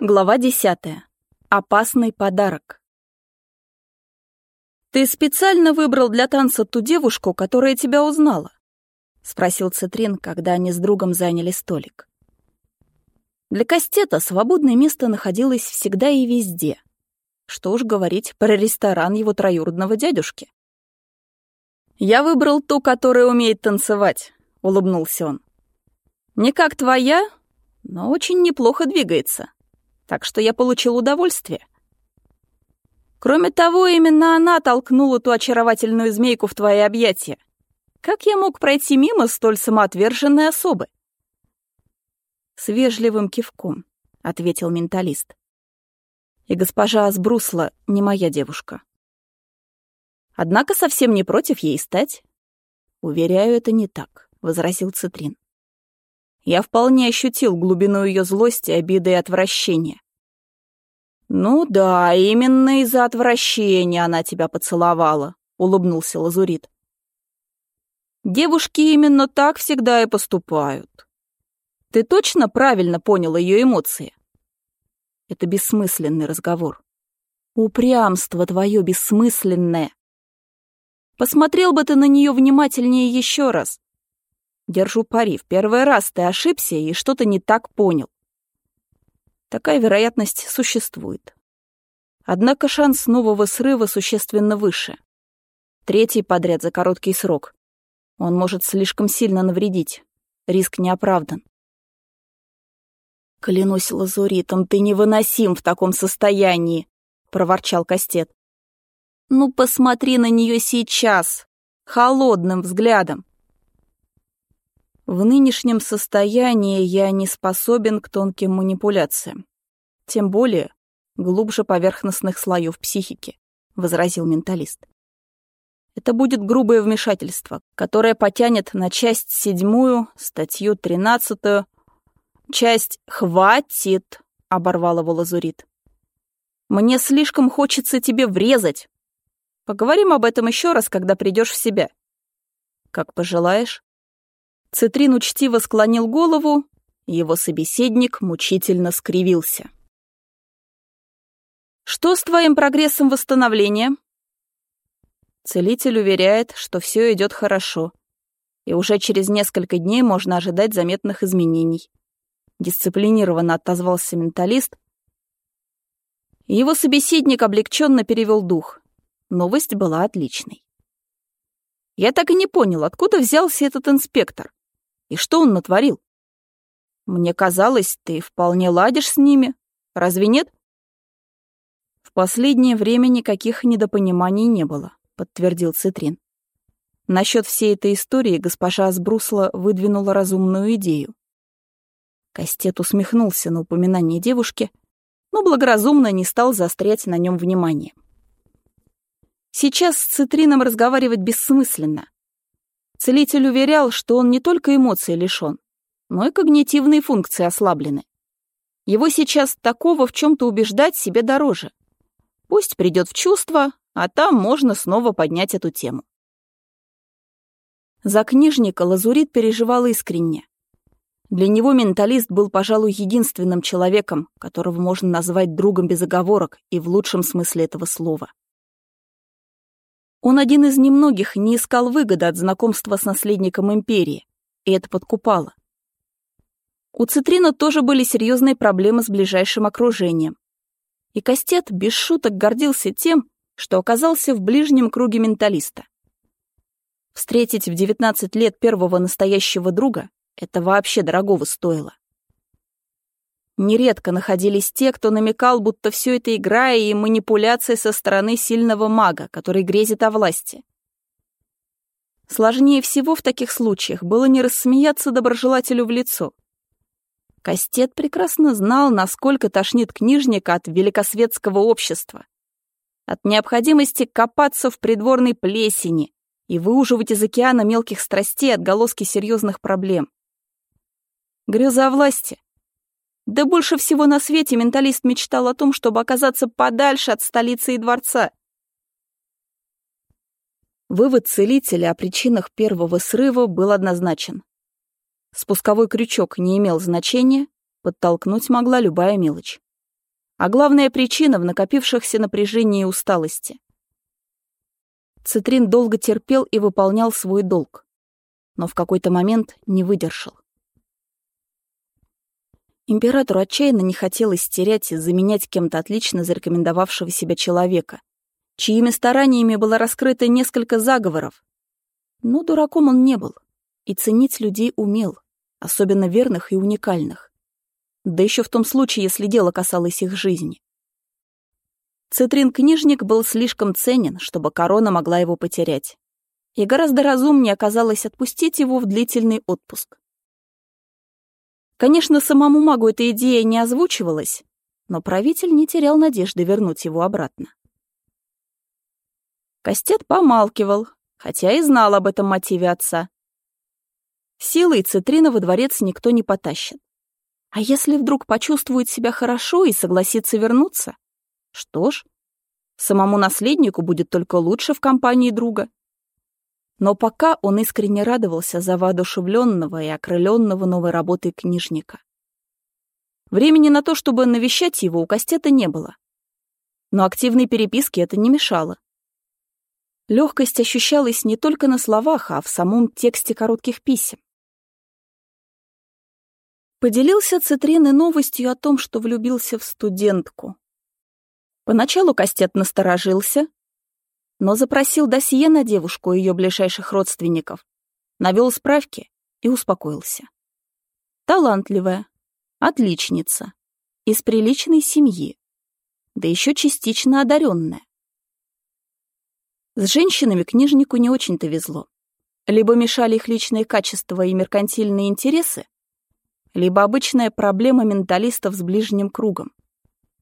Глава десятая. Опасный подарок. «Ты специально выбрал для танца ту девушку, которая тебя узнала?» — спросил Цитрин, когда они с другом заняли столик. Для Кастета свободное место находилось всегда и везде. Что уж говорить про ресторан его троюродного дядюшки. «Я выбрал ту, которая умеет танцевать», — улыбнулся он. «Не как твоя, но очень неплохо двигается» так что я получил удовольствие. Кроме того, именно она толкнула ту очаровательную змейку в твои объятия. Как я мог пройти мимо столь самоотверженной особы? С вежливым кивком, — ответил менталист. И госпожа Асбрусла не моя девушка. Однако совсем не против ей стать. Уверяю, это не так, — возразил Цитрин. Я вполне ощутил глубину ее злости, обиды и отвращения. «Ну да, именно из-за отвращения она тебя поцеловала», — улыбнулся Лазурит. «Девушки именно так всегда и поступают. Ты точно правильно понял ее эмоции?» Это бессмысленный разговор. Упрямство твое бессмысленное. Посмотрел бы ты на нее внимательнее еще раз. Держу пари, в первый раз ты ошибся и что-то не так понял. Такая вероятность существует. Однако шанс нового срыва существенно выше. Третий подряд за короткий срок. Он может слишком сильно навредить. Риск не оправдан. «Клянусь лазуритом, ты невыносим в таком состоянии», — проворчал Кастет. «Ну, посмотри на нее сейчас, холодным взглядом. В нынешнем состоянии я не способен к тонким манипуляциям. Тем более глубже поверхностных слоев психики, возразил менталист. Это будет грубое вмешательство, которое потянет на часть седьмую, статью тринадцатую. Часть «Хватит!» — оборвал его лазурит. «Мне слишком хочется тебе врезать. Поговорим об этом еще раз, когда придешь в себя». «Как пожелаешь». Цитрин учтиво склонил голову, его собеседник мучительно скривился. «Что с твоим прогрессом восстановления?» Целитель уверяет, что все идет хорошо, и уже через несколько дней можно ожидать заметных изменений. Дисциплинированно отозвался менталист. Его собеседник облегченно перевел дух. Новость была отличной. Я так и не понял, откуда взялся этот инспектор. И что он натворил? Мне казалось, ты вполне ладишь с ними. Разве нет? В последнее время никаких недопониманий не было, подтвердил Цитрин. Насчет всей этой истории госпожа Сбрусла выдвинула разумную идею. Кастет усмехнулся на упоминание девушки, но благоразумно не стал заострять на нем внимание. Сейчас с Цитрином разговаривать бессмысленно. Целитель уверял, что он не только эмоций лишён, но и когнитивные функции ослаблены. Его сейчас такого в чем-то убеждать себе дороже. Пусть придет в чувство, а там можно снова поднять эту тему. За книжника Лазурит переживал искренне. Для него менталист был, пожалуй, единственным человеком, которого можно назвать другом без оговорок и в лучшем смысле этого слова. Он один из немногих не искал выгоды от знакомства с наследником империи, и это подкупало. У Цитрина тоже были серьезные проблемы с ближайшим окружением. И Костет без шуток гордился тем, что оказался в ближнем круге менталиста. Встретить в 19 лет первого настоящего друга — это вообще дорогого стоило. Нередко находились те, кто намекал, будто все это игра и манипуляция со стороны сильного мага, который грезит о власти. Сложнее всего в таких случаях было не рассмеяться доброжелателю в лицо. Кастет прекрасно знал, насколько тошнит книжника от великосветского общества. От необходимости копаться в придворной плесени и выуживать из океана мелких страстей отголоски серьезных проблем. Греза о власти — да больше всего на свете менталист мечтал о том, чтобы оказаться подальше от столицы и дворца. Вывод целителя о причинах первого срыва был однозначен. Спусковой крючок не имел значения, подтолкнуть могла любая мелочь. а главная причина в накопившихся напряжении и усталости. Цитрин долго терпел и выполнял свой долг, но в какой-то момент не выдержал. Императору отчаянно не хотелось терять и заменять кем-то отлично зарекомендовавшего себя человека, чьими стараниями было раскрыто несколько заговоров. Но дураком он не был и ценить людей умел, особенно верных и уникальных. Да еще в том случае, если дело касалось их жизни. Цитрин-книжник был слишком ценен, чтобы корона могла его потерять. И гораздо разумнее оказалось отпустить его в длительный отпуск. Конечно, самому магу эта идея не озвучивалась, но правитель не терял надежды вернуть его обратно. Кастет помалкивал, хотя и знал об этом мотиве отца. Силой Цитрина во дворец никто не потащит. А если вдруг почувствует себя хорошо и согласится вернуться? Что ж, самому наследнику будет только лучше в компании друга. Но пока он искренне радовался за воодушевленного и окрыленного новой работой книжника. Времени на то, чтобы навещать его, у Кастета не было. Но активной переписке это не мешало. Легкость ощущалась не только на словах, а в самом тексте коротких писем. Поделился Цитрин и новостью о том, что влюбился в студентку. Поначалу Кастет насторожился, но запросил досье на девушку и ее ближайших родственников, навел справки и успокоился. Талантливая, отличница, из приличной семьи, да еще частично одаренная. С женщинами книжнику не очень-то везло. Либо мешали их личные качества и меркантильные интересы, либо обычная проблема менталистов с ближним кругом.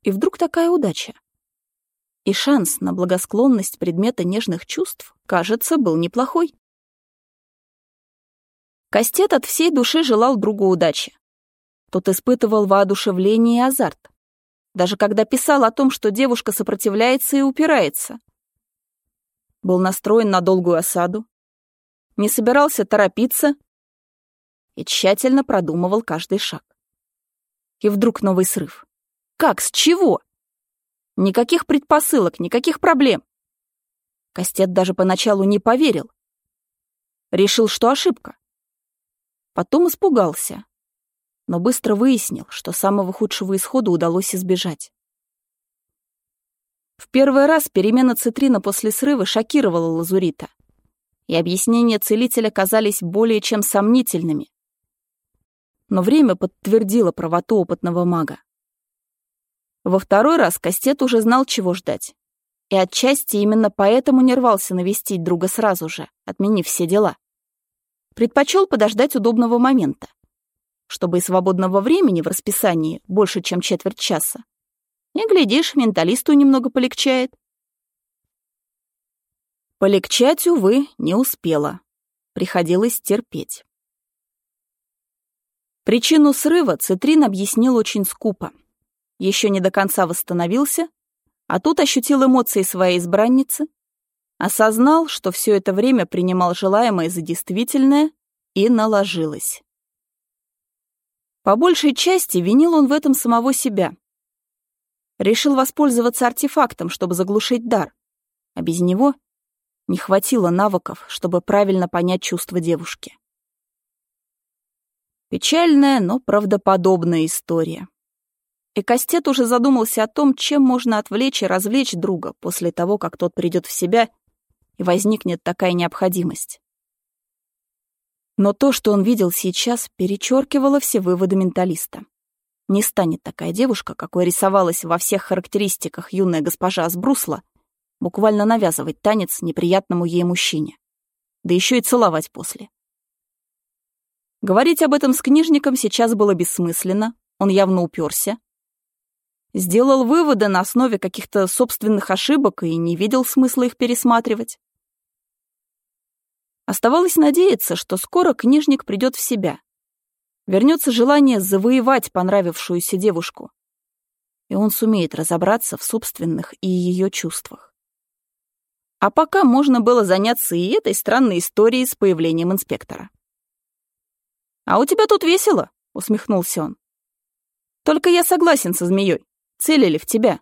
И вдруг такая удача и шанс на благосклонность предмета нежных чувств, кажется, был неплохой. Кастет от всей души желал другу удачи. Тот испытывал воодушевление и азарт. Даже когда писал о том, что девушка сопротивляется и упирается. Был настроен на долгую осаду. Не собирался торопиться и тщательно продумывал каждый шаг. И вдруг новый срыв. Как? С чего? Никаких предпосылок, никаких проблем. Кастет даже поначалу не поверил. Решил, что ошибка. Потом испугался, но быстро выяснил, что самого худшего исхода удалось избежать. В первый раз перемена цитрина после срыва шокировала Лазурита, и объяснения целителя казались более чем сомнительными. Но время подтвердило правоту опытного мага. Во второй раз Кастет уже знал, чего ждать. И отчасти именно поэтому не рвался навестить друга сразу же, отменив все дела. Предпочел подождать удобного момента, чтобы и свободного времени в расписании больше, чем четверть часа. И, глядишь, менталисту немного полегчает. Полегчать, увы, не успела. Приходилось терпеть. Причину срыва Цитрин объяснил очень скупо — еще не до конца восстановился, а тут ощутил эмоции своей избранницы, осознал, что все это время принимал желаемое за действительное и наложилось. По большей части винил он в этом самого себя. Решил воспользоваться артефактом, чтобы заглушить дар, а без него не хватило навыков, чтобы правильно понять чувства девушки. Печальная, но правдоподобная история. И Кастет уже задумался о том, чем можно отвлечь и развлечь друга после того, как тот придет в себя и возникнет такая необходимость. Но то, что он видел сейчас, перечеркивало все выводы менталиста. Не станет такая девушка, какой рисовалась во всех характеристиках юная госпожа Асбрусла, буквально навязывать танец неприятному ей мужчине. Да еще и целовать после. Говорить об этом с книжником сейчас было бессмысленно, он явно уперся, Сделал выводы на основе каких-то собственных ошибок и не видел смысла их пересматривать. Оставалось надеяться, что скоро книжник придет в себя. Вернется желание завоевать понравившуюся девушку. И он сумеет разобраться в собственных и ее чувствах. А пока можно было заняться и этой странной историей с появлением инспектора. «А у тебя тут весело», — усмехнулся он. «Только я согласен со змеей. Целили в тебя.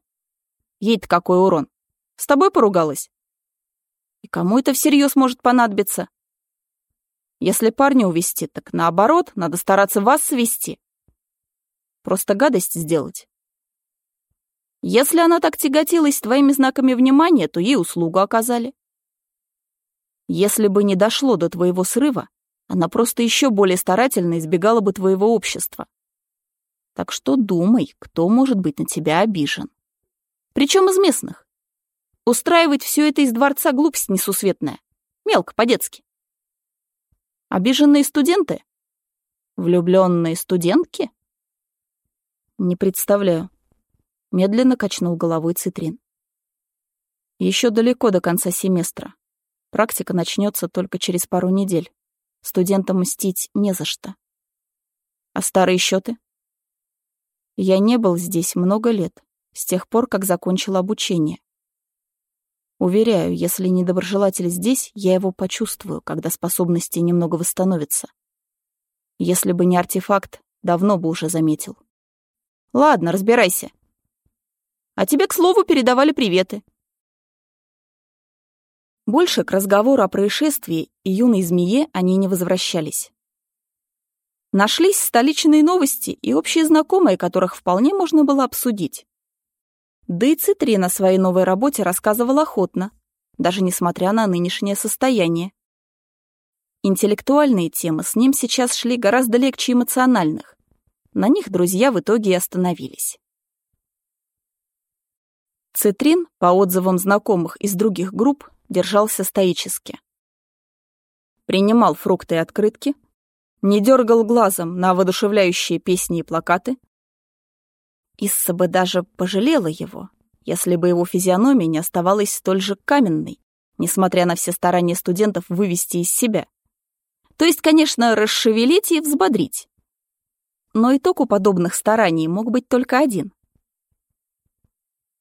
Ей-то какой урон. С тобой поругалась? И кому это всерьез может понадобиться? Если парня увести, так наоборот, надо стараться вас свести. Просто гадость сделать. Если она так тяготилась твоими знаками внимания, то ей услугу оказали. Если бы не дошло до твоего срыва, она просто еще более старательно избегала бы твоего общества. Так что думай, кто может быть на тебя обижен. Причем из местных. Устраивать все это из дворца глупость несусветная. Мелко, по-детски. Обиженные студенты? Влюбленные студентки? Не представляю. Медленно качнул головой Цитрин. Еще далеко до конца семестра. Практика начнется только через пару недель. Студентам мстить не за что. А старые счеты? Я не был здесь много лет, с тех пор, как закончил обучение. Уверяю, если недоброжелатель здесь, я его почувствую, когда способности немного восстановятся. Если бы не артефакт, давно бы уже заметил. Ладно, разбирайся. А тебе, к слову, передавали приветы. Больше к разговору о происшествии и юной змее они не возвращались. Нашлись столичные новости и общие знакомые, которых вполне можно было обсудить. Да и Цитри на своей новой работе рассказывал охотно, даже несмотря на нынешнее состояние. Интеллектуальные темы с ним сейчас шли гораздо легче эмоциональных. На них друзья в итоге и остановились. Цитрин, по отзывам знакомых из других групп, держался стоически. Принимал фрукты и открытки, не дергал глазом на воодушевляющие песни и плакаты. Исса бы даже пожалела его, если бы его физиономия не оставалась столь же каменной, несмотря на все старания студентов вывести из себя. То есть, конечно, расшевелить и взбодрить. Но итог у подобных стараний мог быть только один.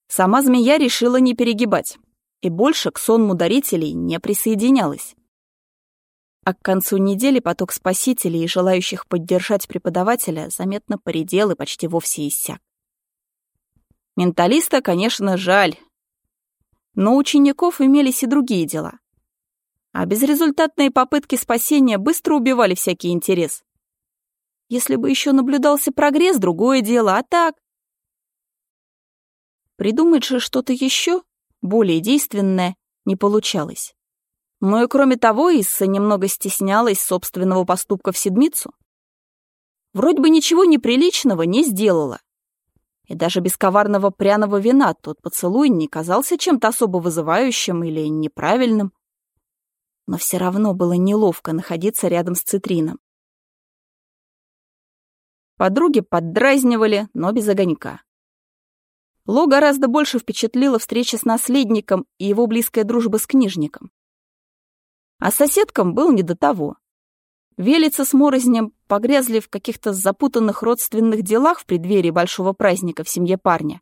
Сама змея решила не перегибать и больше к сонму дарителей не присоединялась. А к концу недели поток спасителей и желающих поддержать преподавателя заметно поредел и почти вовсе иссяк. Менталиста, конечно, жаль. Но у учеников имелись и другие дела. А безрезультатные попытки спасения быстро убивали всякий интерес. Если бы еще наблюдался прогресс, другое дело, а так... Придумать же что-то еще более действенное, не получалось. Но и кроме того, Исса немного стеснялась собственного поступка в седмицу. Вроде бы ничего неприличного не сделала. И даже без коварного пряного вина тот поцелуй не казался чем-то особо вызывающим или неправильным. Но все равно было неловко находиться рядом с Цитрином. Подруги поддразнивали, но без огонька. Ло гораздо больше впечатлила встреча с наследником и его близкая дружба с книжником. А соседкам был не до того. Велица с Морознем погрязли в каких-то запутанных родственных делах в преддверии большого праздника в семье парня.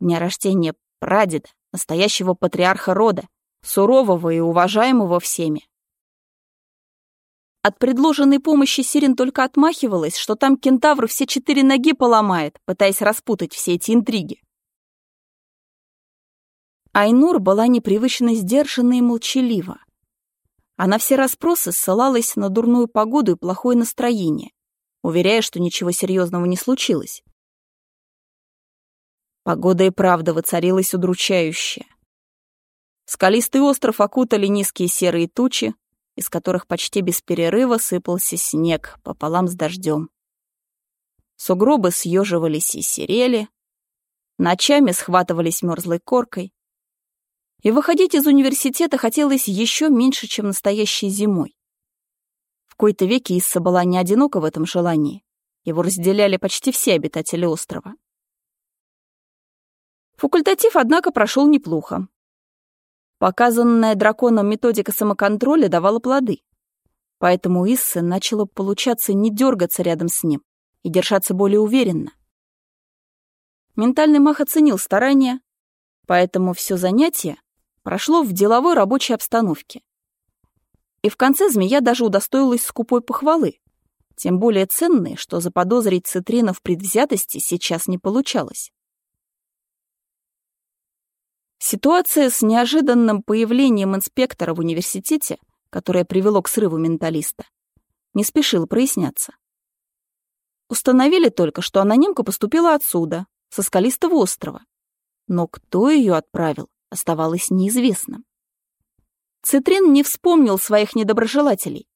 Дня рождения прадеда, настоящего патриарха рода, сурового и уважаемого всеми. От предложенной помощи Сирин только отмахивалась, что там кентавр все четыре ноги поломает, пытаясь распутать все эти интриги. Айнур была непривычно сдержана и молчалива. Она все расспросы ссылалась на дурную погоду и плохое настроение, уверяя, что ничего серьезного не случилось. Погода и правда воцарилась удручающая. Скалистый остров окутали низкие серые тучи, из которых почти без перерыва сыпался снег пополам с дождем. Сугробы съеживались и серели, ночами схватывались мерзлой коркой, и выходить из университета хотелось еще меньше, чем настоящей зимой. В кои-то веки Исса была не одинока в этом желании. Его разделяли почти все обитатели острова. Факультатив, однако, прошел неплохо. Показанная драконом методика самоконтроля давала плоды. Поэтому у Иссы начало получаться не дергаться рядом с ним и держаться более уверенно. Ментальный мах оценил старания, поэтому все занятие прошло в деловой рабочей обстановке. И в конце змея даже удостоилась скупой похвалы, тем более ценной, что заподозрить Цитрина в предвзятости сейчас не получалось. Ситуация с неожиданным появлением инспектора в университете, которое привело к срыву менталиста, не спешила проясняться. Установили только, что анонимка поступила отсюда, со скалистого острова. Но кто ее отправил, оставалось неизвестным. Цитрин не вспомнил своих недоброжелателей.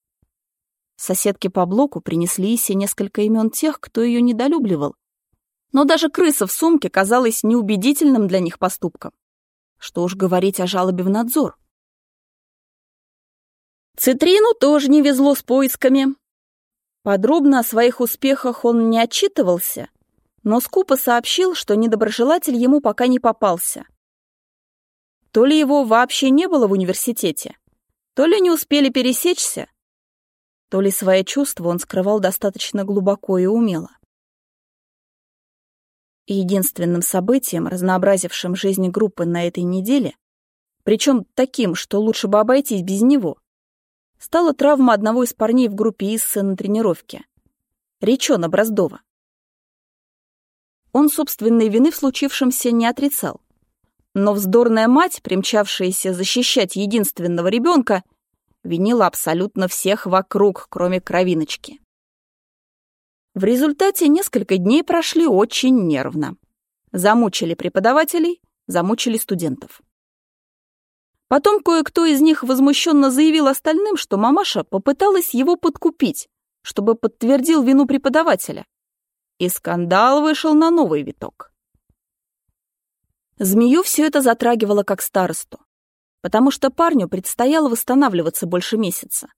Соседки по блоку принесли Исе несколько имен тех, кто ее недолюбливал. Но даже крыса в сумке казалась неубедительным для них поступком. Что уж говорить о жалобе в надзор. Цитрину тоже не везло с поисками. Подробно о своих успехах он не отчитывался, но скупо сообщил, что недоброжелатель ему пока не попался. То ли его вообще не было в университете, то ли не успели пересечься, то ли свои чувства он скрывал достаточно глубоко и умело. Единственным событием, разнообразившим жизнь группы на этой неделе, причем таким, что лучше бы обойтись без него, стала травма одного из парней в группе Иссы на тренировке. Речона Браздова. Он собственной вины в случившемся не отрицал. Но вздорная мать, примчавшаяся защищать единственного ребенка, винила абсолютно всех вокруг, кроме кровиночки. В результате несколько дней прошли очень нервно. Замучили преподавателей, замучили студентов. Потом кое-кто из них возмущенно заявил остальным, что мамаша попыталась его подкупить, чтобы подтвердил вину преподавателя. И скандал вышел на новый виток. Змею все это затрагивало как старосту потому что парню предстояло восстанавливаться больше месяца.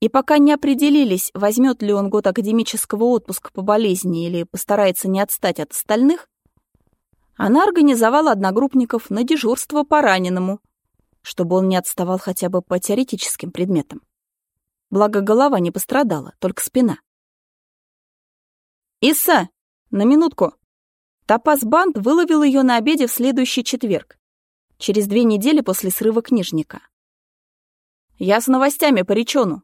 И пока не определились, возьмет ли он год академического отпуска по болезни или постарается не отстать от остальных, она организовала одногруппников на дежурство по раненому, чтобы он не отставал хотя бы по теоретическим предметам. Благо голова не пострадала, только спина. «Иса, на минутку!» Топаз Банд выловил ее на обеде в следующий четверг через две недели после срыва книжника. «Я с новостями по речону».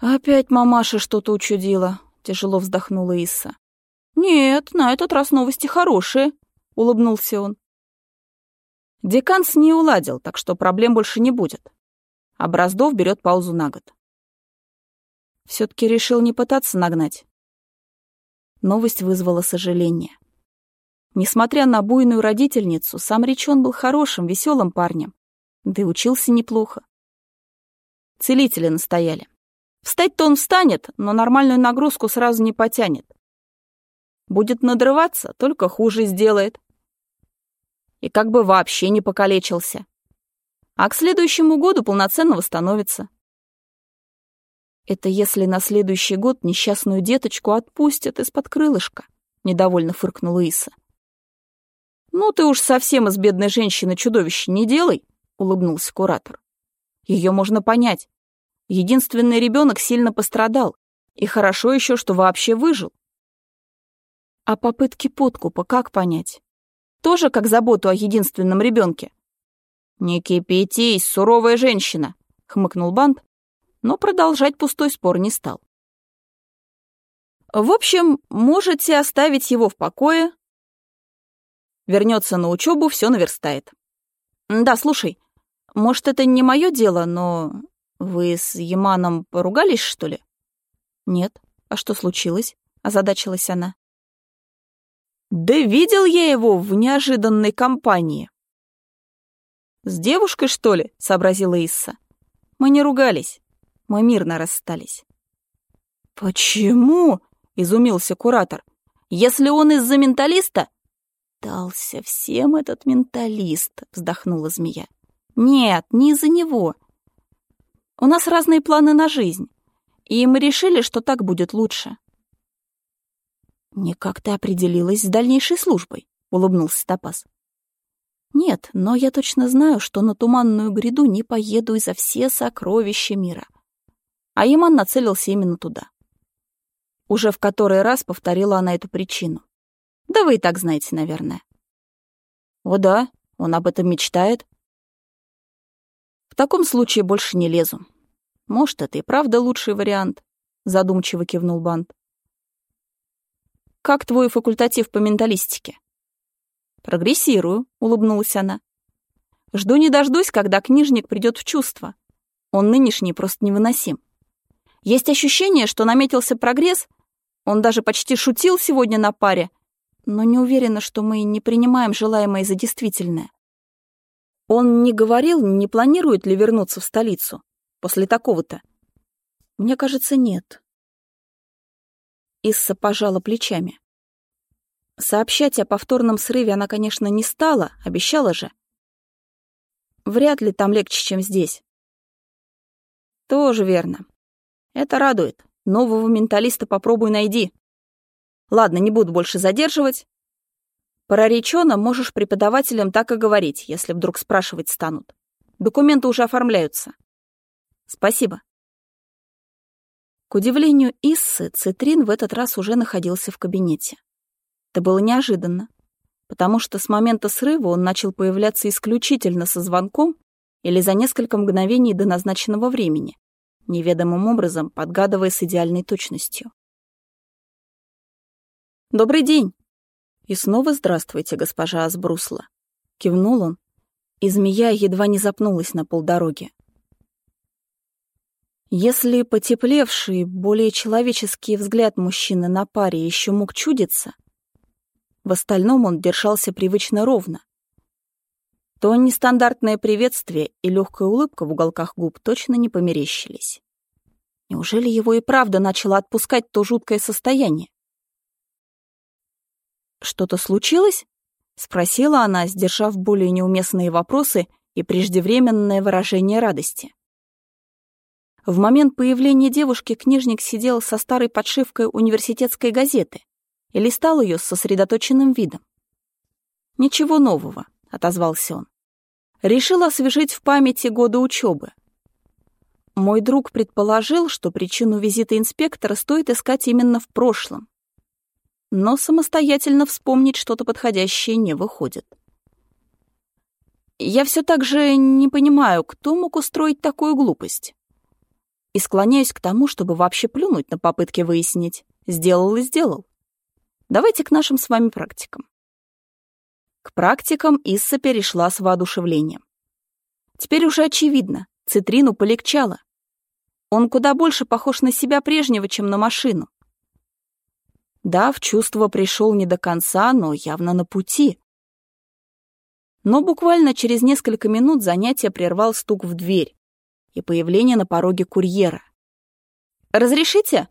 «Опять мамаша что-то учудила», — тяжело вздохнула Исса. «Нет, на этот раз новости хорошие», — улыбнулся он. Декан с ней уладил, так что проблем больше не будет. А Браздов берет паузу на год. Все-таки решил не пытаться нагнать. Новость вызвала сожаление. Несмотря на буйную родительницу, сам Речон был хорошим, веселым парнем. Да и учился неплохо. Целители настояли. Встать-то он встанет, но нормальную нагрузку сразу не потянет. Будет надрываться, только хуже сделает. И как бы вообще не покалечился. А к следующему году полноценно восстановится. Это если на следующий год несчастную деточку отпустят из-под крылышка, недовольно фыркнула Иса. «Ну ты уж совсем из бедной женщины чудовище не делай», — улыбнулся куратор. «Ее можно понять. Единственный ребенок сильно пострадал, и хорошо еще, что вообще выжил. А попытки подкупа как понять? Тоже как заботу о единственном ребенке? «Не кипятись, суровая женщина», — хмыкнул Бант, но продолжать пустой спор не стал. «В общем, можете оставить его в покое, Вернется на учебу, все наверстает. Да, слушай, может, это не мое дело, но вы с Яманом поругались, что ли? Нет. А что случилось? Озадачилась она. Да видел я его в неожиданной компании. С девушкой, что ли? сообразила Исса. Мы не ругались. Мы мирно расстались. Почему? изумился куратор. Если он из-за менталиста, «Дался всем этот менталист», — вздохнула змея. «Нет, не из-за него. У нас разные планы на жизнь, и мы решили, что так будет лучше». «Никак ты определилась с дальнейшей службой», — улыбнулся Топас. «Нет, но я точно знаю, что на туманную гряду не поеду из-за все сокровища мира». А Яман нацелился именно туда. Уже в который раз повторила она эту причину. Да вы и так знаете, наверное. О да, он об этом мечтает. В таком случае больше не лезу. Может, это и правда лучший вариант, задумчиво кивнул Бант. Как твой факультатив по менталистике? «Прогрессирую», — улыбнулась она. «Жду не дождусь, когда книжник придет в чувство. Он нынешний просто невыносим. Есть ощущение, что наметился прогресс, он даже почти шутил сегодня на паре, но не уверена, что мы не принимаем желаемое за действительное. Он не говорил, не планирует ли вернуться в столицу после такого-то. Мне кажется, нет. Исса пожала плечами. Сообщать о повторном срыве она, конечно, не стала, обещала же. Вряд ли там легче, чем здесь. Тоже верно. Это радует. Нового менталиста попробуй найди. Ладно, не буду больше задерживать. Про речёно можешь преподавателям так и говорить, если вдруг спрашивать станут. Документы уже оформляются. Спасибо. К удивлению Иссы, Цитрин в этот раз уже находился в кабинете. Это было неожиданно, потому что с момента срыва он начал появляться исключительно со звонком или за несколько мгновений до назначенного времени, неведомым образом подгадывая с идеальной точностью. «Добрый день!» «И снова здравствуйте, госпожа Асбрусла!» Кивнул он, и змея едва не запнулась на полдороги. Если потеплевший, более человеческий взгляд мужчины на паре еще мог чудиться, в остальном он держался привычно ровно, то нестандартное приветствие и легкая улыбка в уголках губ точно не померещились. Неужели его и правда начало отпускать то жуткое состояние? «Что-то случилось?» — спросила она, сдержав более неуместные вопросы и преждевременное выражение радости. В момент появления девушки книжник сидел со старой подшивкой университетской газеты и листал ее с сосредоточенным видом. «Ничего нового», — отозвался он. «Решил освежить в памяти годы учебы. Мой друг предположил, что причину визита инспектора стоит искать именно в прошлом. Но самостоятельно вспомнить что-то подходящее не выходит. Я все так же не понимаю, кто мог устроить такую глупость и склоняюсь к тому, чтобы вообще плюнуть на попытки выяснить. Сделал и сделал. Давайте к нашим с вами практикам. К практикам Исса перешла с воодушевлением. Теперь уже очевидно, Цитрину полегчало. Он куда больше похож на себя прежнего, чем на машину. Да, в чувство пришел не до конца, но явно на пути. Но буквально через несколько минут занятие прервал стук в дверь и появление на пороге курьера. «Разрешите?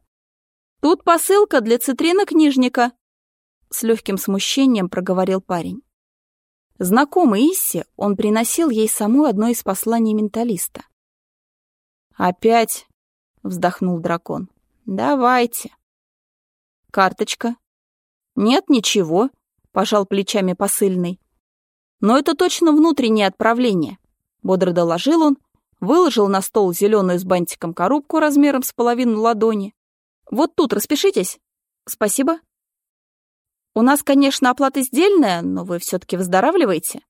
Тут посылка для цитрина книжника», — с легким смущением проговорил парень. Знакомый Исси, он приносил ей саму одно из посланий менталиста. «Опять?» — вздохнул дракон. «Давайте». «Карточка?» «Нет, ничего», — пожал плечами посыльный. «Но это точно внутреннее отправление», — бодро доложил он выложил на стол зеленую с бантиком коробку размером с половину ладони. «Вот тут распишитесь. Спасибо. У нас, конечно, оплата сдельная, но вы все-таки выздоравливаете».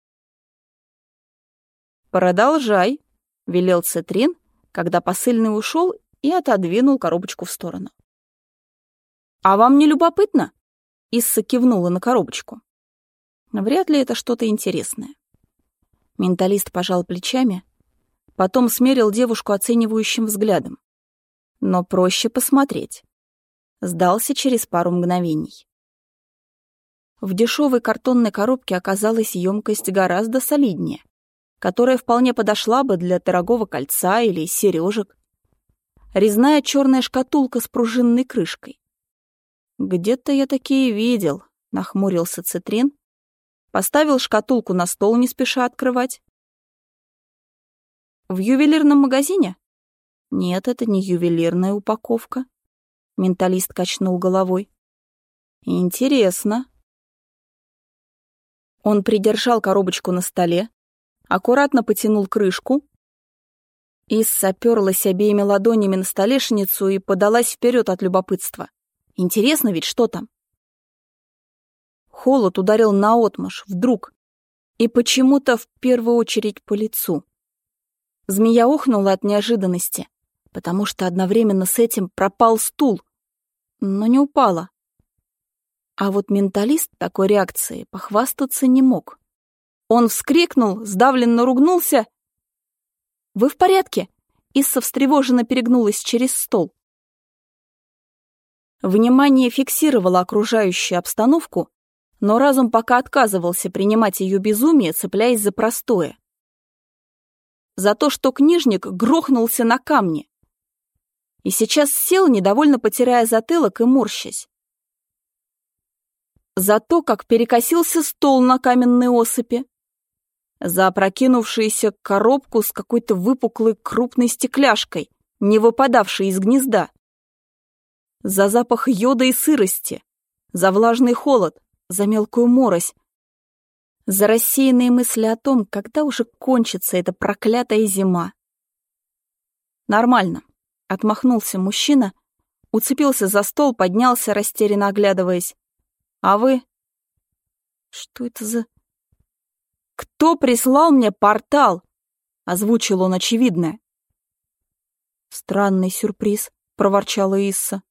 «Продолжай», — велел Цитрин, когда посыльный ушел и отодвинул коробочку в сторону. «А вам не любопытно?» — Исса кивнула на коробочку. «Вряд ли это что-то интересное». Менталист пожал плечами, Потом смерил девушку оценивающим взглядом. Но проще посмотреть. Сдался через пару мгновений. В дешевой картонной коробке оказалась емкость гораздо солиднее, которая вполне подошла бы для дорогого кольца или сережек. Резная черная шкатулка с пружинной крышкой. «Где-то я такие видел», — нахмурился Цитрин. Поставил шкатулку на стол, не спеша открывать. В ювелирном магазине? Нет, это не ювелирная упаковка. Менталист качнул головой. Интересно. Он придержал коробочку на столе, аккуратно потянул крышку. Ис соперлась обеими ладонями на столешницу и подалась вперед от любопытства. Интересно ведь, что там? Холод ударил наотмашь, вдруг, и почему-то в первую очередь по лицу. Змея ухнула от неожиданности, потому что одновременно с этим пропал стул, но не упала. А вот менталист такой реакции похвастаться не мог. Он вскрикнул, сдавленно ругнулся. «Вы в порядке?» Исса встревоженно перегнулась через стол. Внимание фиксировало окружающую обстановку, но разум пока отказывался принимать ее безумие, цепляясь за простое. За то, что книжник грохнулся на камне. И сейчас сел, недовольно потирая затылок и морщась. За то, как перекосился стол на каменной осыпи. За опрокинувшуюся коробку с какой-то выпуклой крупной стекляшкой, не выпадавшей из гнезда за запах йода и сырости, за влажный холод, за мелкую морось, за рассеянные мысли о том, когда уже кончится эта проклятая зима. Нормально, отмахнулся мужчина, уцепился за стол, поднялся, растерянно оглядываясь. А вы? Что это за... Кто прислал мне портал? Озвучил он очевидное. Странный сюрприз, проворчала Исса.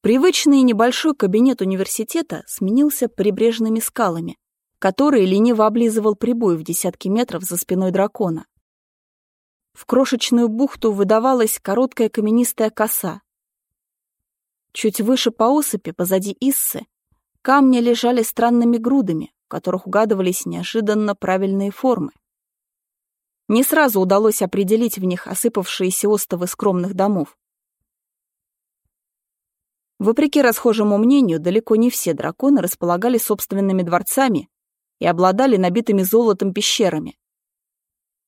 Привычный небольшой кабинет университета сменился прибрежными скалами, которые лениво облизывал прибой в десятки метров за спиной дракона. В крошечную бухту выдавалась короткая каменистая коса. Чуть выше по осыпи, позади Иссы, камни лежали странными грудами, в которых угадывались неожиданно правильные формы. Не сразу удалось определить в них осыпавшиеся остовы скромных домов. Вопреки расхожему мнению, далеко не все драконы располагали собственными дворцами и обладали набитыми золотом пещерами.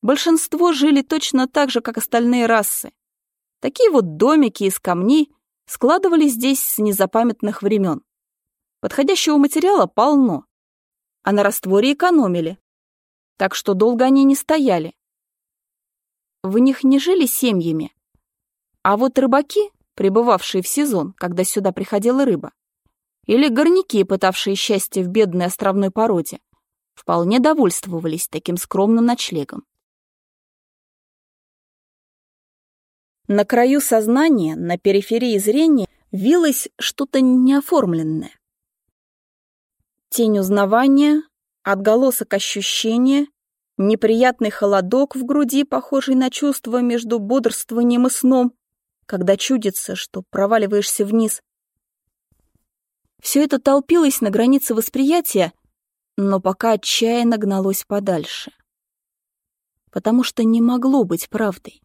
Большинство жили точно так же, как остальные расы. Такие вот домики из камней складывались здесь с незапамятных времен. Подходящего материала полно, а на растворе экономили, так что долго они не стояли. В них не жили семьями, а вот рыбаки пребывавшие в сезон, когда сюда приходила рыба, или горняки, пытавшие счастье в бедной островной породе, вполне довольствовались таким скромным ночлегом. На краю сознания, на периферии зрения, вилось что-то неоформленное. Тень узнавания, отголосок ощущения, неприятный холодок в груди, похожий на чувство между бодрствованием и сном, когда чудится, что проваливаешься вниз. Все это толпилось на границе восприятия, но пока отчаянно гналось подальше. Потому что не могло быть правдой.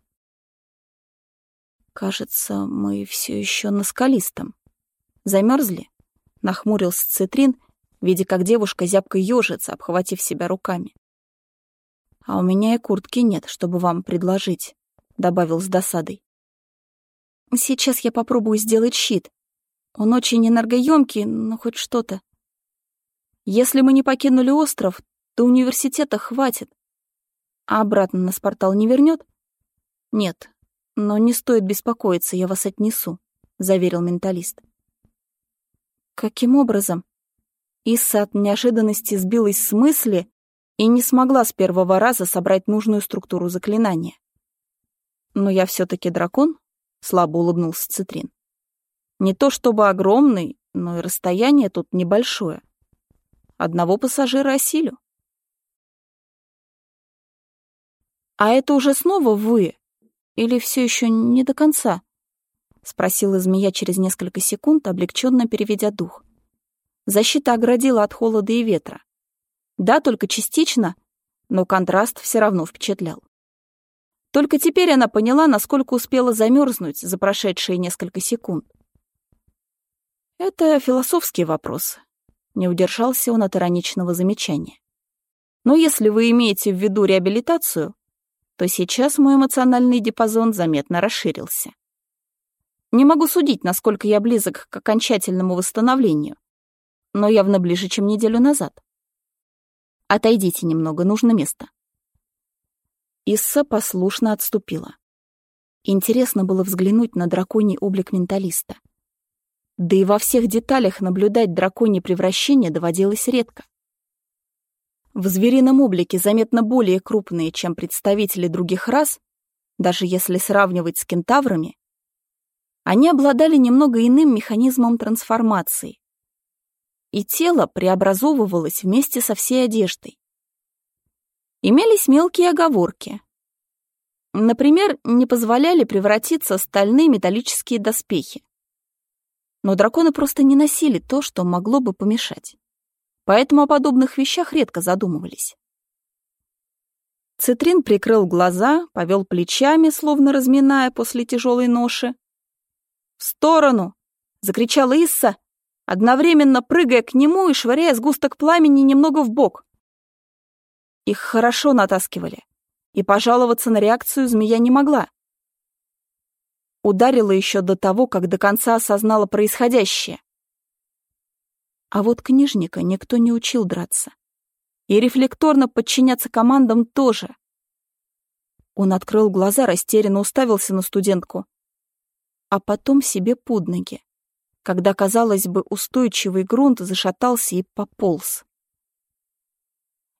Кажется, мы все еще на скалистом. Замерзли? Нахмурился Цитрин, видя, как девушка зябко ежится, обхватив себя руками. А у меня и куртки нет, чтобы вам предложить, добавил с досадой. Сейчас я попробую сделать щит. Он очень энергоемкий, но хоть что-то. Если мы не покинули остров, то университета хватит. А обратно нас портал не вернет? Нет, но не стоит беспокоиться, я вас отнесу, заверил менталист. Каким образом? Исса от неожиданности сбилась с мысли и не смогла с первого раза собрать нужную структуру заклинания. Но я все таки дракон, — слабо улыбнулся Цитрин. «Не то чтобы огромный, но и расстояние тут небольшое. Одного пассажира осилю». «А это уже снова вы? Или все еще не до конца?» — спросила змея через несколько секунд, облегченно переведя дух. Защита оградила от холода и ветра. Да, только частично, но контраст все равно впечатлял. Только теперь она поняла, насколько успела замерзнуть за прошедшие несколько секунд. Это философский вопрос. Не удержался он от ироничного замечания. Но если вы имеете в виду реабилитацию, то сейчас мой эмоциональный диапазон заметно расширился. Не могу судить, насколько я близок к окончательному восстановлению, но явно ближе, чем неделю назад. Отойдите немного, нужно место. Исса послушно отступила. Интересно было взглянуть на драконий облик менталиста. Да и во всех деталях наблюдать драконье превращение доводилось редко. В зверином облике заметно более крупные, чем представители других рас, даже если сравнивать с кентаврами, они обладали немного иным механизмом трансформации, и тело преобразовывалось вместе со всей одеждой. Имелись мелкие оговорки. Например, не позволяли превратиться стальные металлические доспехи. Но драконы просто не носили то, что могло бы помешать. Поэтому о подобных вещах редко задумывались. Цитрин прикрыл глаза, повел плечами, словно разминая после тяжелой ноши. «В сторону!» — закричала Исса, одновременно прыгая к нему и швыряя сгусток пламени немного в бок. Их хорошо натаскивали, и пожаловаться на реакцию змея не могла. Ударила еще до того, как до конца осознала происходящее. А вот книжника никто не учил драться. И рефлекторно подчиняться командам тоже. Он открыл глаза, растерянно уставился на студентку, а потом себе под ноги когда, казалось бы, устойчивый грунт зашатался и пополз.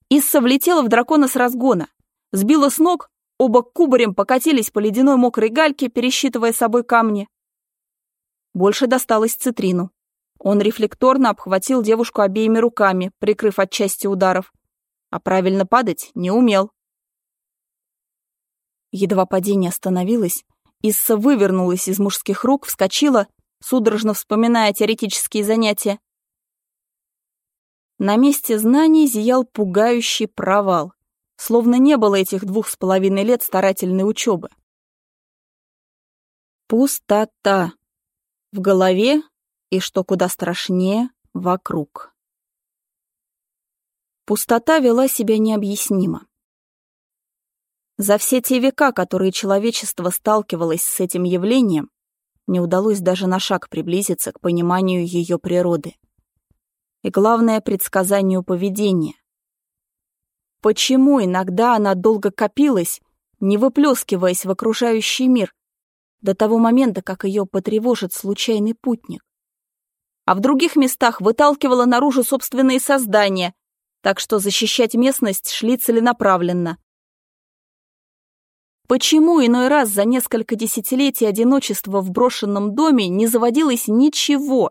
Исса влетела в дракона с разгона, сбила с ног, оба кубарем покатились по ледяной мокрой гальке, пересчитывая собой камни. Больше досталось Цитрину. Он рефлекторно обхватил девушку обеими руками, прикрыв от части ударов, а правильно падать не умел. Едва падение остановилось, Исса вывернулась из мужских рук, вскочила судорожно вспоминая теоретические занятия. На месте знаний зиял пугающий провал, словно не было этих двух с половиной лет старательной учебы. Пустота. В голове и, что куда страшнее, вокруг. Пустота вела себя необъяснимо. За все те века, которые человечество сталкивалось с этим явлением, не удалось даже на шаг приблизиться к пониманию ее природы. И главное, предсказанию поведения. Почему иногда она долго копилась, не выплескиваясь в окружающий мир, до того момента, как ее потревожит случайный путник? А в других местах выталкивала наружу собственные создания, так что защищать местность шли целенаправленно, Почему иной раз за несколько десятилетий одиночества в брошенном доме не заводилось ничего?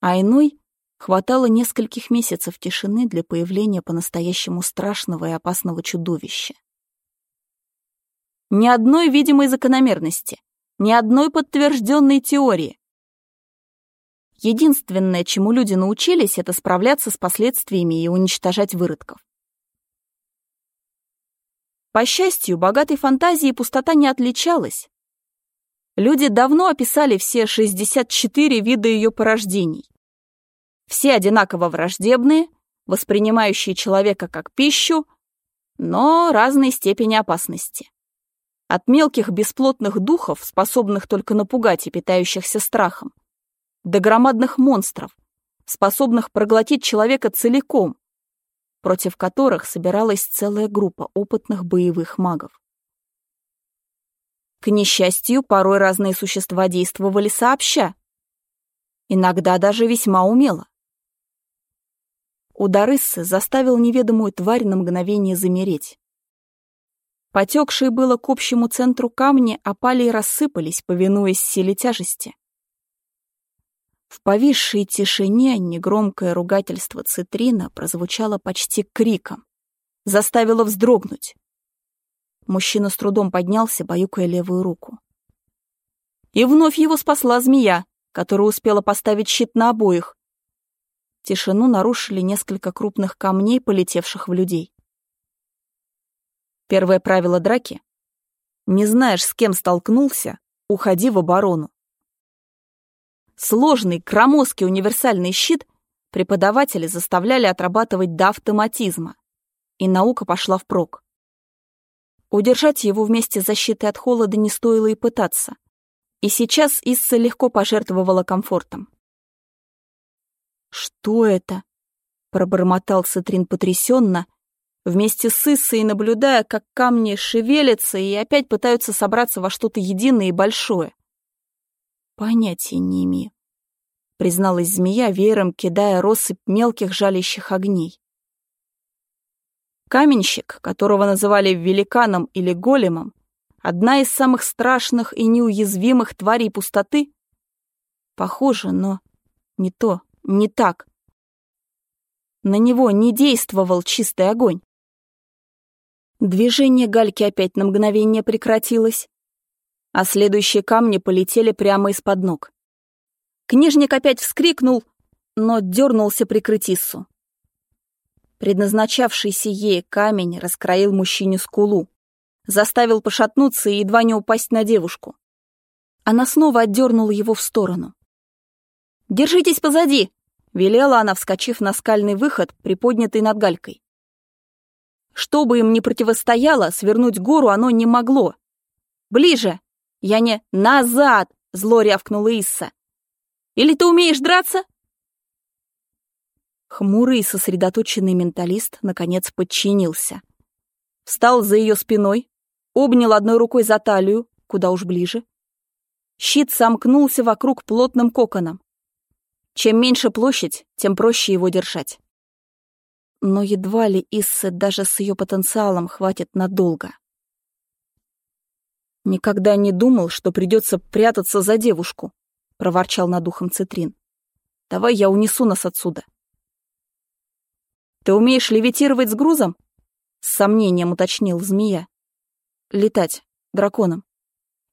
А иной хватало нескольких месяцев тишины для появления по-настоящему страшного и опасного чудовища. Ни одной видимой закономерности, ни одной подтвержденной теории. Единственное, чему люди научились, это справляться с последствиями и уничтожать выродков. По счастью, богатой фантазией пустота не отличалась. Люди давно описали все 64 вида ее порождений. Все одинаково враждебные, воспринимающие человека как пищу, но разной степени опасности. От мелких бесплотных духов, способных только напугать и питающихся страхом, до громадных монстров, способных проглотить человека целиком, против которых собиралась целая группа опытных боевых магов. К несчастью, порой разные существа действовали сообща, иногда даже весьма умело. Удар заставил неведомую тварь на мгновение замереть. Потекшие было к общему центру камни опали и рассыпались, повинуясь силе тяжести. В повисшей тишине негромкое ругательство Цитрина прозвучало почти криком, заставило вздрогнуть. Мужчина с трудом поднялся, баюкая левую руку. И вновь его спасла змея, которая успела поставить щит на обоих. Тишину нарушили несколько крупных камней, полетевших в людей. Первое правило драки — не знаешь, с кем столкнулся, уходи в оборону. Сложный, громоздкий универсальный щит преподаватели заставляли отрабатывать до автоматизма, и наука пошла впрок. Удержать его вместе с защитой от холода не стоило и пытаться. И сейчас Исса легко пожертвовала комфортом. «Что это?» — пробормотал Сатрин потрясенно, вместе с Иссой наблюдая, как камни шевелятся и опять пытаются собраться во что-то единое и большое. «Понятия не имею», — призналась змея, веером кидая россыпь мелких жалящих огней. Каменщик, которого называли великаном или големом, одна из самых страшных и неуязвимых тварей пустоты? Похоже, но не то, не так. На него не действовал чистый огонь. Движение гальки опять на мгновение прекратилось, а следующие камни полетели прямо из-под ног. Книжник опять вскрикнул, но дернулся прикрыть Иссу. Предназначавшийся ей камень раскроил мужчине скулу, заставил пошатнуться и едва не упасть на девушку. Она снова отдернула его в сторону. «Держитесь позади!» — велела она, вскочив на скальный выход, приподнятый над галькой. Что бы им ни противостояло, свернуть гору оно не могло. «Ближе!» «Я не назад!» — зло рявкнула Исса. «Или ты умеешь драться?» Хмурый и сосредоточенный менталист наконец подчинился. Встал за ее спиной, обнял одной рукой за талию, куда уж ближе. Щит сомкнулся вокруг плотным коконом. Чем меньше площадь, тем проще его держать. Но едва ли Иссе даже с ее потенциалом хватит надолго. «Никогда не думал, что придется прятаться за девушку», — проворчал над ухом Цитрин. «Давай я унесу нас отсюда». «Ты умеешь левитировать с грузом?» — с сомнением уточнил змея. «Летать, драконом».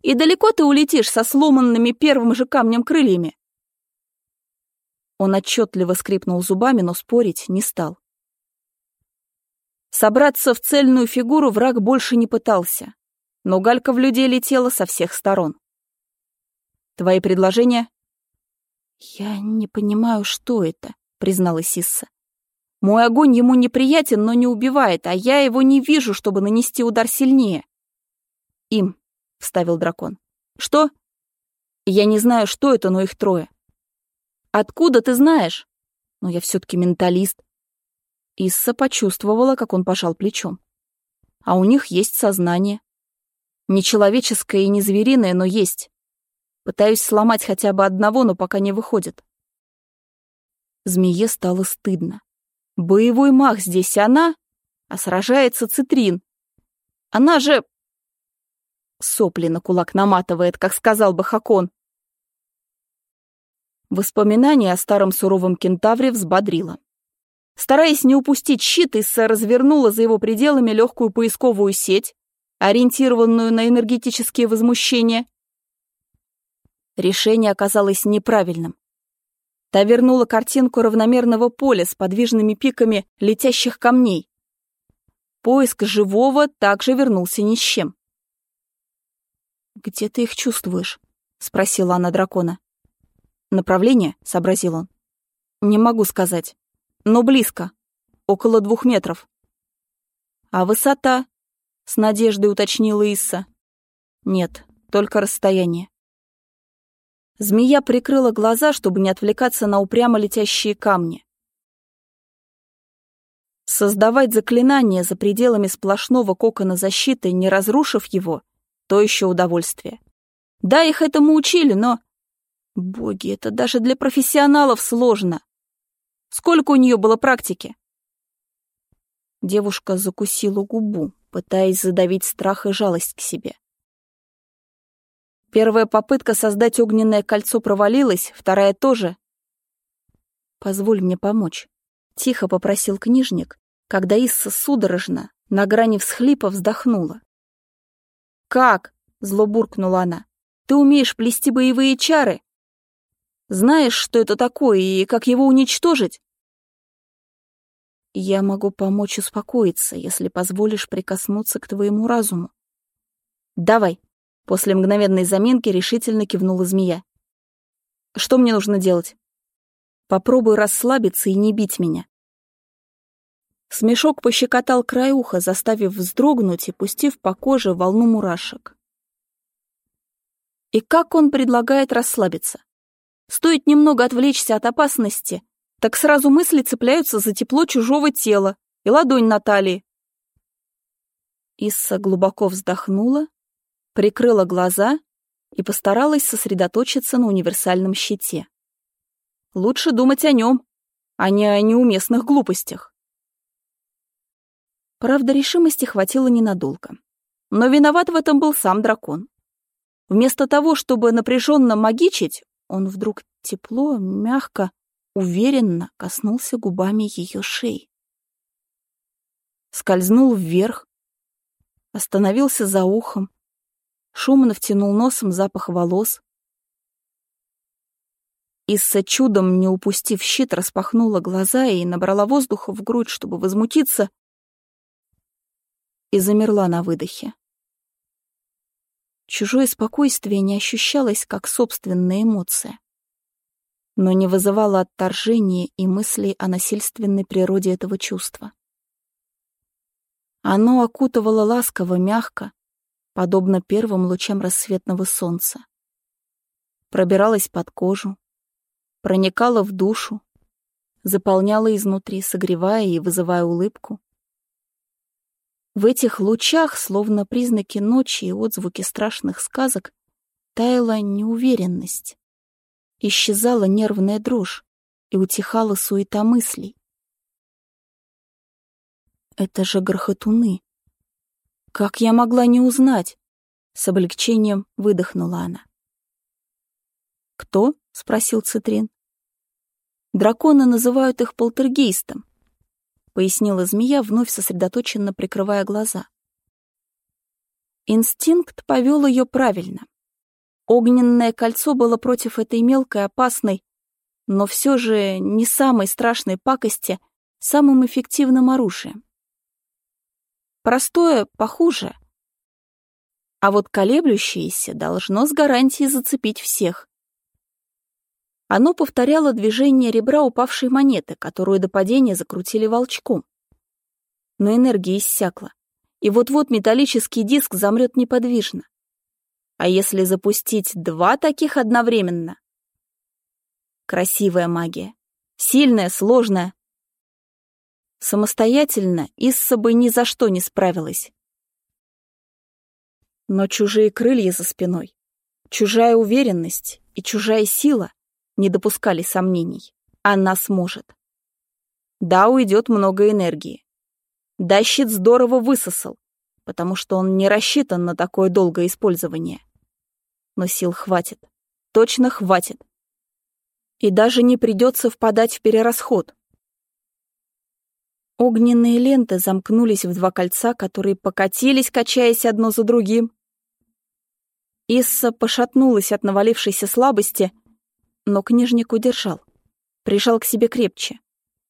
«И далеко ты улетишь со сломанными первым же камнем крыльями?» Он отчетливо скрипнул зубами, но спорить не стал. Собраться в цельную фигуру враг больше не пытался, но галька в людей летела со всех сторон. «Твои предложения?» «Я не понимаю, что это», — призналась Сисса. Мой огонь ему неприятен, но не убивает, а я его не вижу, чтобы нанести удар сильнее. Им, — вставил дракон. Что? Я не знаю, что это, но их трое. Откуда ты знаешь? Но я все-таки менталист. Исса почувствовала, как он пожал плечом. А у них есть сознание. Не человеческое и не звериное, но есть. Пытаюсь сломать хотя бы одного, но пока не выходит. Змее стало стыдно. Боевой маг здесь она, а сражается Цитрин. Она же... Сопли на кулак наматывает, как сказал бы Хакон. Воспоминание о старом суровом кентавре взбодрило. Стараясь не упустить щит, Исса развернула за его пределами легкую поисковую сеть, ориентированную на энергетические возмущения. Решение оказалось неправильным. Та вернула картинку равномерного поля с подвижными пиками летящих камней. Поиск живого также вернулся ни с чем. «Где ты их чувствуешь?» — спросила она дракона. «Направление?» — сообразил он. «Не могу сказать. Но близко. Около двух метров». «А высота?» — с надеждой уточнила Исса. «Нет, только расстояние». Змея прикрыла глаза, чтобы не отвлекаться на упрямо летящие камни. Создавать заклинание за пределами сплошного кокона защиты, не разрушив его, то еще удовольствие. Да, их этому учили, но... Боги, это даже для профессионалов сложно. Сколько у нее было практики? Девушка закусила губу, пытаясь задавить страх и жалость к себе. Первая попытка создать огненное кольцо провалилась, вторая тоже. «Позволь мне помочь», — тихо попросил книжник, когда Исса судорожно, на грани всхлипа вздохнула. «Как?» — зло буркнула она. «Ты умеешь плести боевые чары? Знаешь, что это такое и как его уничтожить?» «Я могу помочь успокоиться, если позволишь прикоснуться к твоему разуму». «Давай», После мгновенной заминки решительно кивнула змея. «Что мне нужно делать?» «Попробуй расслабиться и не бить меня». Смешок пощекотал край уха, заставив вздрогнуть и пустив по коже волну мурашек. И как он предлагает расслабиться? Стоит немного отвлечься от опасности, так сразу мысли цепляются за тепло чужого тела и ладонь на талии. Исса глубоко вздохнула прикрыла глаза и постаралась сосредоточиться на универсальном щите. Лучше думать о нем, а не о неуместных глупостях. Правда, решимости хватило ненадолго. Но виноват в этом был сам дракон. Вместо того, чтобы напряженно магичить, он вдруг тепло, мягко уверенно коснулся губами ее шеи. Скользнул вверх, остановился за ухом, шумно втянул носом запах волос. Исса чудом, не упустив щит, распахнула глаза и набрала воздуха в грудь, чтобы возмутиться, и замерла на выдохе. Чужое спокойствие не ощущалось как собственная эмоция, но не вызывало отторжения и мыслей о насильственной природе этого чувства. Оно окутывало ласково, мягко, подобно первым лучам рассветного солнца. Пробиралось под кожу, проникало в душу, заполняло изнутри, согревая и вызывая улыбку. В этих лучах, словно признаки ночи и отзвуки страшных сказок, таяла неуверенность. Исчезала нервная дрожь и утихала суета мыслей. Это же грохотуны. Как я могла не узнать? С облегчением выдохнула она. «Кто?» — спросил Цитрин. «Драконы называют их полтергейстом. — пояснила змея, вновь сосредоточенно прикрывая глаза. Инстинкт повел ее правильно. Огненное кольцо было против этой мелкой, опасной, но все же не самой страшной пакости, самым эффективным оружием. Простое похуже, а вот колеблющееся должно с гарантией зацепить всех. Оно повторяло движение ребра упавшей монеты, которую до падения закрутили волчком. Но энергия иссякла, и вот-вот металлический диск замрет неподвижно. А если запустить два таких одновременно? Красивая магия. Сильная, сложная. Самостоятельно Исса бы ни за что не справилась. Но чужие крылья за спиной, чужая уверенность и чужая сила не допускали сомнений. Она сможет. Да, уйдет много энергии. Да, щит здорово высосал, потому что он не рассчитан на такое долгое использование. Но сил хватит. Точно хватит. И даже не придется впадать в перерасход. Огненные ленты замкнулись в два кольца, которые покатились, качаясь одно за другим. Исса пошатнулась от навалившейся слабости но книжник удержал, прижал к себе крепче,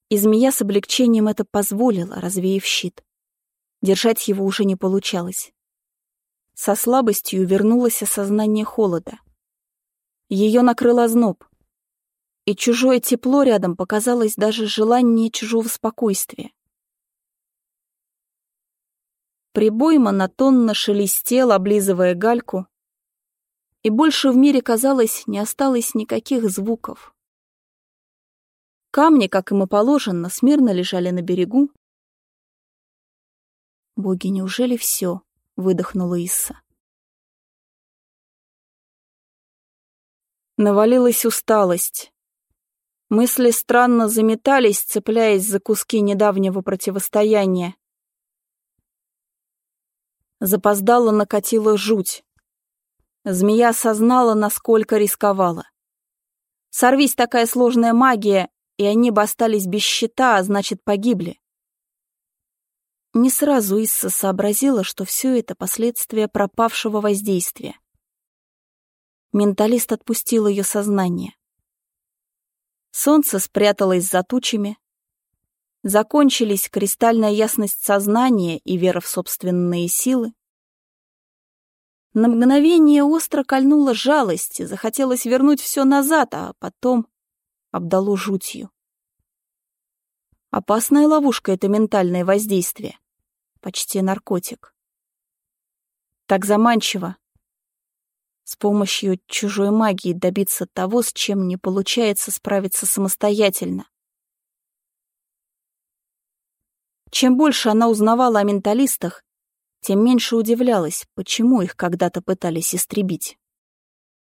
и змея с облегчением это позволила, развеяв щит. Держать его уже не получалось. Со слабостью вернулось осознание холода. Ее накрыл озноб, и чужое тепло рядом показалось даже желание чужого спокойствия. Прибой монотонно шелестел, облизывая гальку, и больше в мире, казалось, не осталось никаких звуков. Камни, как им и положено, смирно лежали на берегу. «Боги, неужели все?» — выдохнула Исса. Навалилась усталость. Мысли странно заметались, цепляясь за куски недавнего противостояния. Запоздало накатила жуть. Змея осознала, насколько рисковала. Сорвись такая сложная магия, и они бы остались без щита, а значит, погибли. Не сразу Исса сообразила, что все это последствия пропавшего воздействия. Менталист отпустил ее сознание. Солнце спряталось за тучами. Закончились кристальная ясность сознания и вера в собственные силы. На мгновение остро кольнула жалость, захотелось вернуть все назад, а потом обдало жутью. Опасная ловушка — это ментальное воздействие. Почти наркотик. Так заманчиво. С помощью чужой магии добиться того, с чем не получается справиться самостоятельно. Чем больше она узнавала о менталистах, тем меньше удивлялась, почему их когда-то пытались истребить.